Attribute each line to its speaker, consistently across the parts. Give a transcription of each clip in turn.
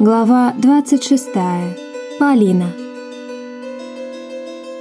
Speaker 1: Глава 26. Полина.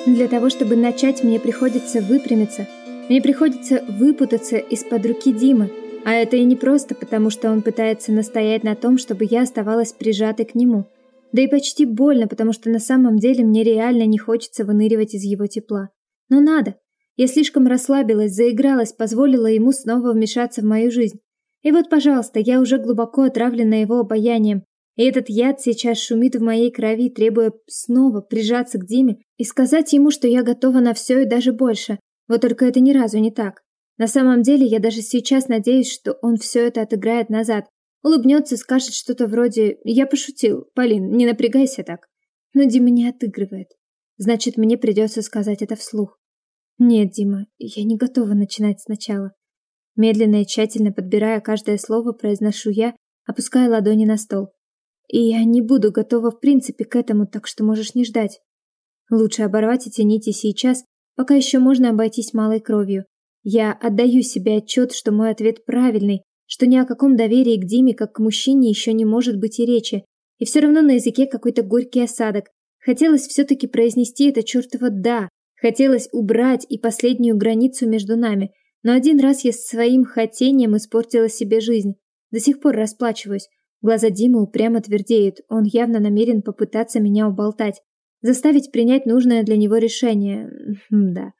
Speaker 2: Для того, чтобы начать, мне приходится выпрямиться. Мне приходится выпутаться из-под руки Димы. А это и не просто, потому что он пытается настоять на том, чтобы я оставалась прижатой к нему. Да и почти больно, потому что на самом деле мне реально не хочется выныривать из его тепла. Но надо. Я слишком расслабилась, заигралась, позволила ему снова вмешаться в мою жизнь. И вот, пожалуйста, я уже глубоко отравлена его обаянием, и этот яд сейчас шумит в моей крови, требуя снова прижаться к Диме и сказать ему, что я готова на все и даже больше. Вот только это ни разу не так. На самом деле, я даже сейчас надеюсь, что он все это отыграет назад. Улыбнется, скажет что-то вроде «Я пошутил, Полин, не напрягайся так». Но Дима не отыгрывает. Значит, мне придется сказать это вслух. Нет, Дима, я не готова начинать сначала. Медленно и тщательно подбирая каждое слово, произношу я, опуская ладони на стол. И я не буду готова в принципе к этому, так что можешь не ждать. Лучше оборвать эти нити сейчас, пока еще можно обойтись малой кровью. Я отдаю себе отчет, что мой ответ правильный, что ни о каком доверии к Диме как к мужчине еще не может быть и речи. И все равно на языке какой-то горький осадок. Хотелось все-таки произнести это чертово «да». Хотелось убрать и последнюю границу между нами. Но один раз я своим хотением испортила себе жизнь. До сих пор расплачиваюсь. Глаза Димы упрямо твердеют, он явно намерен попытаться меня уболтать, заставить принять нужное для него решение. да.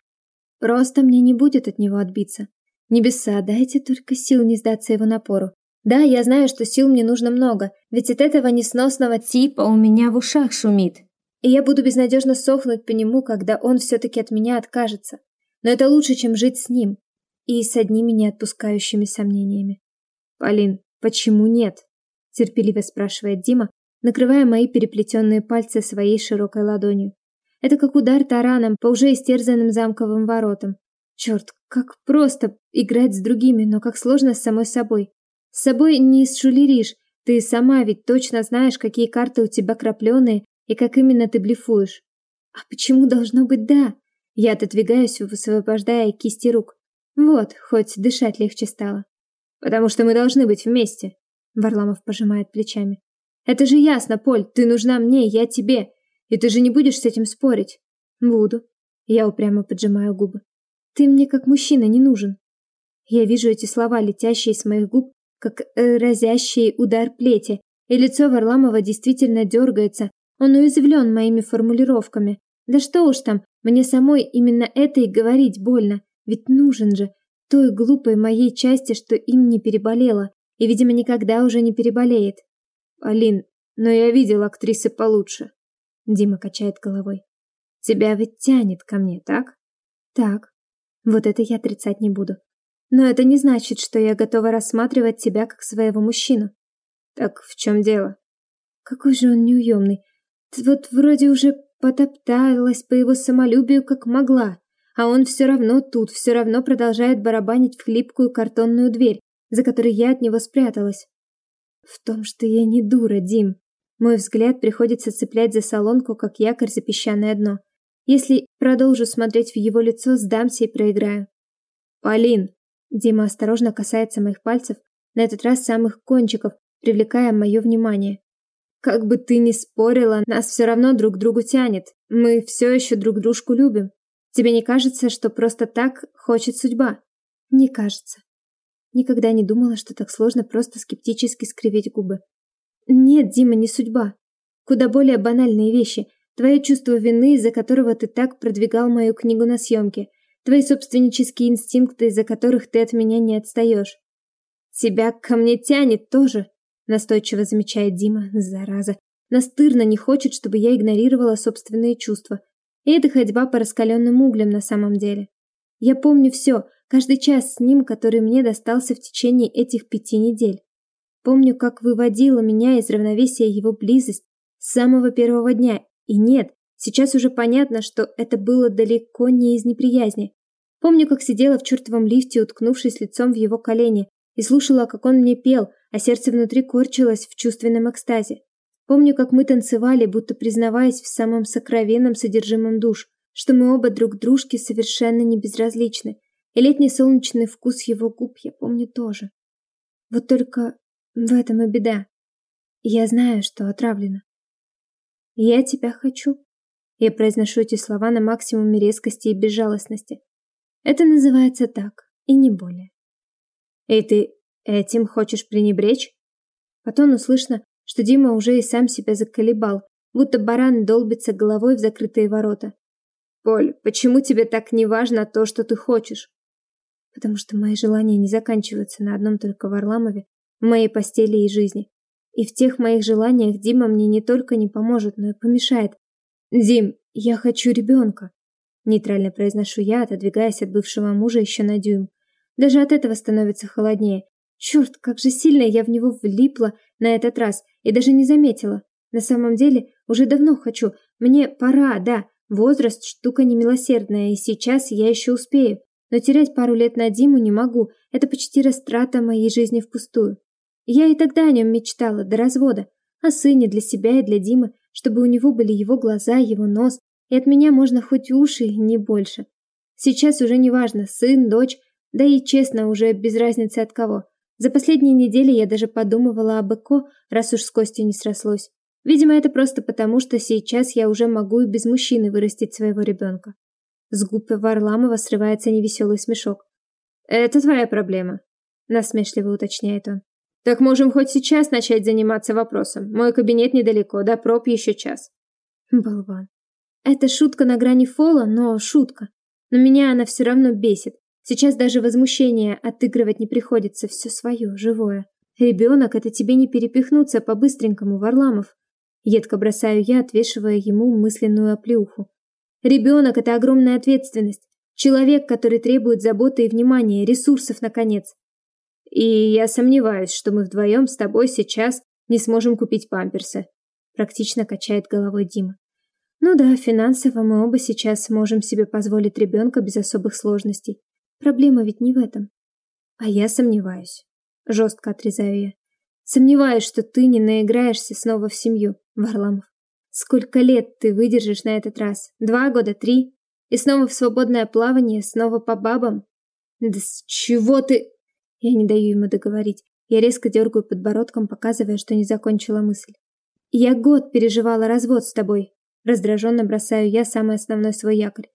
Speaker 2: Просто мне не будет от него отбиться. Небеса, дайте только сил не сдаться его напору. Да, я знаю, что сил мне нужно много, ведь от этого несносного типа у меня в ушах шумит. И я буду безнадежно сохнуть по нему, когда он все-таки от меня откажется. Но это лучше, чем жить с ним и с одними неотпускающими сомнениями. Полин, почему нет? терпеливо спрашивает Дима, накрывая мои переплетенные пальцы своей широкой ладонью. Это как удар тараном по уже истерзанным замковым воротам. Черт, как просто играть с другими, но как сложно с самой собой. С собой не сшулеришь, ты сама ведь точно знаешь, какие карты у тебя крапленые и как именно ты блефуешь. А почему должно быть «да»? Я отодвигаюсь, высвобождая кисти рук. Вот, хоть дышать легче стало. Потому что мы должны быть вместе. Варламов пожимает плечами. Это же ясно, Поль, ты нужна мне, я тебе. И ты же не будешь с этим спорить. Буду. Я упрямо поджимаю губы. Ты мне как мужчина не нужен. Я вижу эти слова, летящие с моих губ, как э, разящий удар плети, и лицо Варламова действительно дергается. Он уязвлен моими формулировками. Да что уж там, мне самой именно это и говорить больно. Ведь нужен же той глупой моей части, что им не переболела и, видимо, никогда уже не переболеет. Алин, но я видел актрисы получше. Дима качает головой. Тебя ведь тянет ко мне, так? Так. Вот это я отрицать не буду. Но это не значит, что я готова рассматривать тебя как своего мужчину. Так в чем дело? Какой же он неуемный. Вот вроде уже потопталась по его самолюбию как могла, а он все равно тут, все равно продолжает барабанить в хлипкую картонную дверь, за которой я от него спряталась. В том, что я не дура, Дим. Мой взгляд приходится цеплять за солонку, как якорь за песчаное дно. Если продолжу смотреть в его лицо, сдамся и проиграю. Полин. Дима осторожно касается моих пальцев, на этот раз самых кончиков, привлекая мое внимание. Как бы ты ни спорила, нас все равно друг к другу тянет. Мы все еще друг дружку любим. Тебе не кажется, что просто так хочет судьба? Не кажется. Никогда не думала, что так сложно просто скептически скривить губы. Нет, Дима, не судьба. Куда более банальные вещи. Твое чувство вины, из-за которого ты так продвигал мою книгу на съемке. Твои собственнические инстинкты, из-за которых ты от меня не отстаешь. Тебя ко мне тянет тоже, настойчиво замечает Дима, зараза. Настырно не хочет, чтобы я игнорировала собственные чувства. Это ходьба по раскаленным углям на самом деле. Я помню все, Каждый час с ним, который мне достался в течение этих пяти недель. Помню, как выводила меня из равновесия его близость с самого первого дня. И нет, сейчас уже понятно, что это было далеко не из неприязни. Помню, как сидела в чертовом лифте, уткнувшись лицом в его колени, и слушала, как он мне пел, а сердце внутри корчилось в чувственном экстазе. Помню, как мы танцевали, будто признаваясь в самом сокровенном содержимом душ, что мы оба друг дружке совершенно не безразличны, и летний солнечный вкус его губ я помню тоже. Вот только в этом и беда. Я знаю, что отравлена. Я тебя хочу. Я произношу эти слова на максимуме резкости и безжалостности. Это называется так, и не более. И ты этим хочешь пренебречь? По тону слышно, что Дима уже и сам себя заколебал, будто баран долбится головой в закрытые ворота. Поль, почему тебе так не важно то, что ты хочешь? Потому что мои желания не заканчиваются на одном только Варламове, в моей постели и жизни. И в тех моих желаниях Дима мне не только не поможет, но и помешает. Дим, я хочу ребенка. Нейтрально произношу я, отодвигаясь от бывшего мужа еще на дюйм. Даже от этого становится холоднее. Черт, как же сильно я в него влипла на этот раз и даже не заметила. На самом деле, уже давно хочу. Мне пора, да. Возраст штука немилосердная, и сейчас я еще успею. Но терять пару лет на Диму не могу. Это почти растрата моей жизни впустую. Я и тогда о нем мечтала, до развода. О сыне для себя и для Димы, чтобы у него были его глаза, его нос, и от меня можно хоть уши, не больше. Сейчас уже не важно, сын, дочь, да и честно, уже без разницы от кого. За последние недели я даже подумывала об ЭКО, раз уж с Костей не срослось. Видимо, это просто потому, что сейчас я уже могу и без мужчины вырастить своего ребенка. С губ Варламова срывается невеселый смешок. «Это твоя проблема», — насмешливо уточняет он. Так можем хоть сейчас начать заниматься вопросом. Мой кабинет недалеко, до проб еще час. Болван. Это шутка на грани фола, но шутка. Но меня она все равно бесит. Сейчас даже возмущение отыгрывать не приходится, все свое, живое. Ребенок, это тебе не перепихнуться по-быстренькому, Варламов. Едко бросаю я, отвешивая ему мысленную оплеуху. Ребенок – это огромная ответственность. Человек, который требует заботы и внимания, ресурсов, наконец. И я сомневаюсь, что мы вдвоем с тобой сейчас не сможем купить памперсы. Практично качает головой Дима. Ну да, финансово мы оба сейчас можем себе позволить ребенка без особых сложностей. Проблема ведь не в этом. А я сомневаюсь. Жестко отрезаю я. Сомневаюсь, что ты не наиграешься снова в семью, Варламов. Сколько лет ты выдержишь на этот раз? Два года, три? И снова в свободное плавание, снова по бабам? Да с чего ты... Я не даю ему договорить. Я резко дергаю подбородком, показывая, что не закончила мысль. Я год переживала развод с тобой. Раздраженно бросаю я самый основной свой якорь.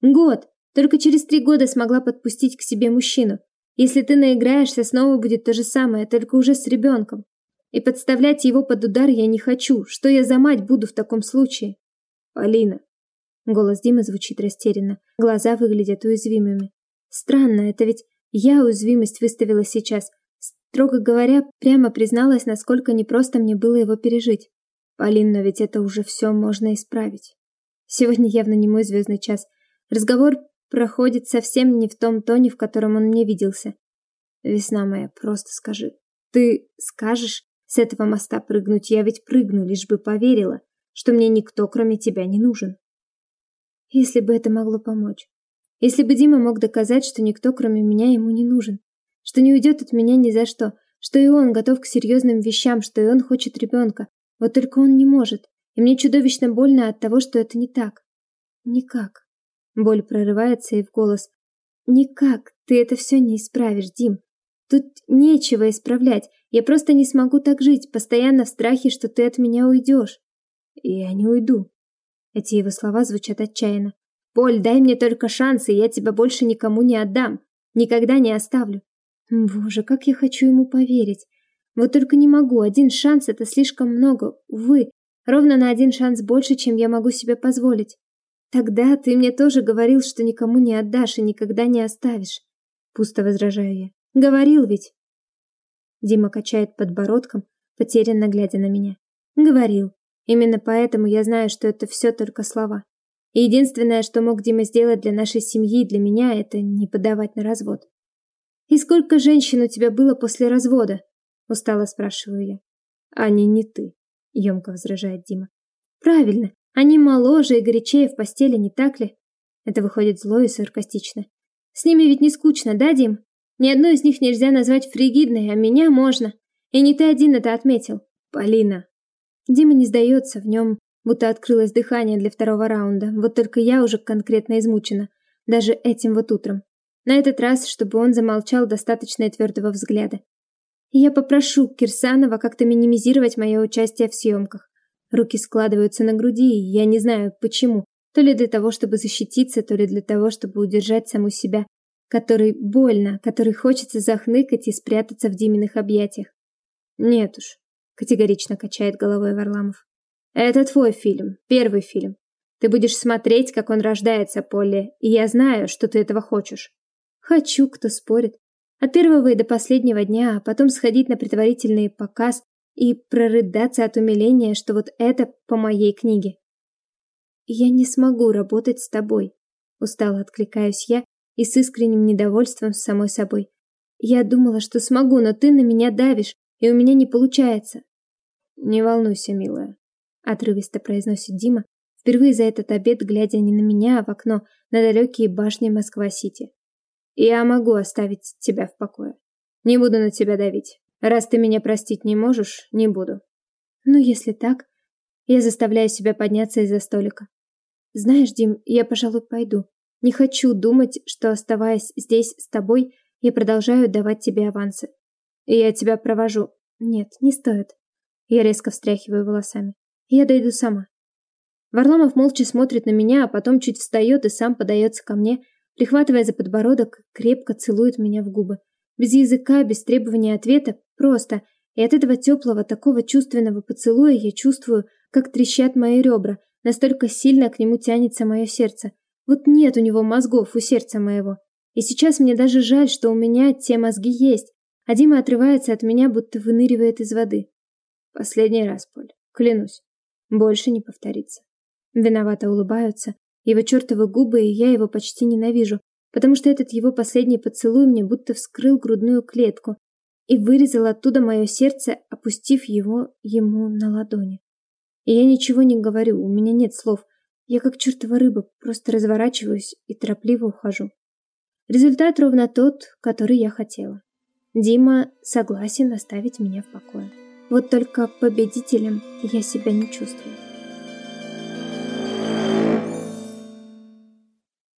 Speaker 2: Год! Только через три года смогла подпустить к себе мужчину. Если ты наиграешься, снова будет то же самое, только уже с ребенком. И подставлять его под удар я не хочу. Что я за мать буду в таком случае? Полина. Голос Димы звучит растерянно. Глаза выглядят уязвимыми. Странно, это ведь я уязвимость выставила сейчас. Строго говоря, прямо призналась, насколько непросто мне было его пережить. Полин, но ведь это уже все можно исправить. Сегодня явно не мой звездный час. Разговор проходит совсем не в том тоне, в котором он мне виделся. Весна моя, просто скажи. Ты скажешь с этого моста прыгнуть? Я ведь прыгну, лишь бы поверила, что мне никто, кроме тебя, не нужен. Если бы это могло помочь. Если бы Дима мог доказать, что никто, кроме меня, ему не нужен, что не уйдет от меня ни за что, что и он готов к серьезным вещам, что и он хочет ребенка, вот только он не может, и мне чудовищно больно от того, что это не так. Никак. Боль прорывается и в голос. Никак, ты это все не исправишь, Дим. Тут нечего исправлять, я просто не смогу так жить, постоянно в страхе, что ты от меня уйдешь. Я не уйду. Эти его слова звучат отчаянно. Поль, дай мне только шанс, и я тебя больше никому не отдам. Никогда не оставлю. Боже, как я хочу ему поверить. Вот только не могу. Один шанс — это слишком много. Увы, ровно на один шанс больше, чем я могу себе позволить. Тогда ты мне тоже говорил, что никому не отдашь и никогда не оставишь. Пусто возражаю я. Говорил ведь. Дима качает подбородком, потерянно глядя на меня. Говорил. Именно поэтому я знаю, что это все только слова. И единственное, что мог Дима сделать для нашей семьи и для меня, это не подавать на развод. «И сколько женщин у тебя было после развода?» – устало спрашиваю я. «Они не ты», – емко возражает Дима. «Правильно, они моложе и горячее в постели, не так ли?» Это выходит зло и саркастично. «С ними ведь не скучно, да, Дим? Ни одну из них нельзя назвать фригидной, а меня можно. И не ты один это отметил. Полина». Дима не сдается, в нем будто открылось дыхание для второго раунда. Вот только я уже конкретно измучена, даже этим вот утром. На этот раз, чтобы он замолчал достаточно твердого взгляда. И я попрошу Кирсанова как-то минимизировать мое участие в съемках. Руки складываются на груди, и я не знаю почему. То ли для того, чтобы защититься, то ли для того, чтобы удержать саму себя, которой больно, которой хочется захныкать и спрятаться в Диминых объятиях. Нет уж, категорично качает головой Варламов. Это твой фильм, первый фильм. Ты будешь смотреть, как он рождается, Полли, и я знаю, что ты этого хочешь. Хочу, кто спорит. От первого и до последнего дня, а потом сходить на предварительный показ и прорыдаться от умиления, что вот это по моей книге. Я не смогу работать с тобой, устало откликаюсь я и с искренним недовольством с самой собой. Я думала, что смогу, но ты на меня давишь, и у меня не получается. Не волнуйся, милая, отрывисто произносит Дима, впервые за этот обед глядя не на меня, а в окно, на далекие башни Москва-Сити. Я могу оставить тебя в покое. Не буду на тебя давить. Раз ты меня простить не можешь, не буду. Ну, если так, я заставляю себя подняться из-за столика. Знаешь, Дим, я, пожалуй, пойду. Не хочу думать, что, оставаясь здесь с тобой, я продолжаю давать тебе авансы. И я тебя провожу. Нет, не стоит. Я резко встряхиваю волосами. Я дойду сама. Варламов молча смотрит на меня, а потом чуть встает и сам подается ко мне, прихватывая за подбородок, крепко целует меня в губы. Без языка, без требования ответа, просто. И от этого теплого, такого чувственного поцелуя я чувствую, как трещат мои ребра, настолько сильно к нему тянется мое сердце. Вот нет у него мозгов у сердца моего. И сейчас мне даже жаль, что у меня те мозги есть, а Дима отрывается от меня, будто выныривает из воды. Последний раз, Поль, клянусь, больше не повторится. Виновато улыбаются его чертовы губы, и я его почти ненавижу, потому что этот его последний поцелуй мне будто вскрыл грудную клетку и вырезал оттуда мое сердце, опустив его ему на ладони. И я ничего не говорю, у меня нет слов. Я как чертова рыба, просто разворачиваюсь и торопливо ухожу. Результат ровно тот, который я хотела. Дима согласен оставить меня в покое. Вот только победителем я себя не чувствую.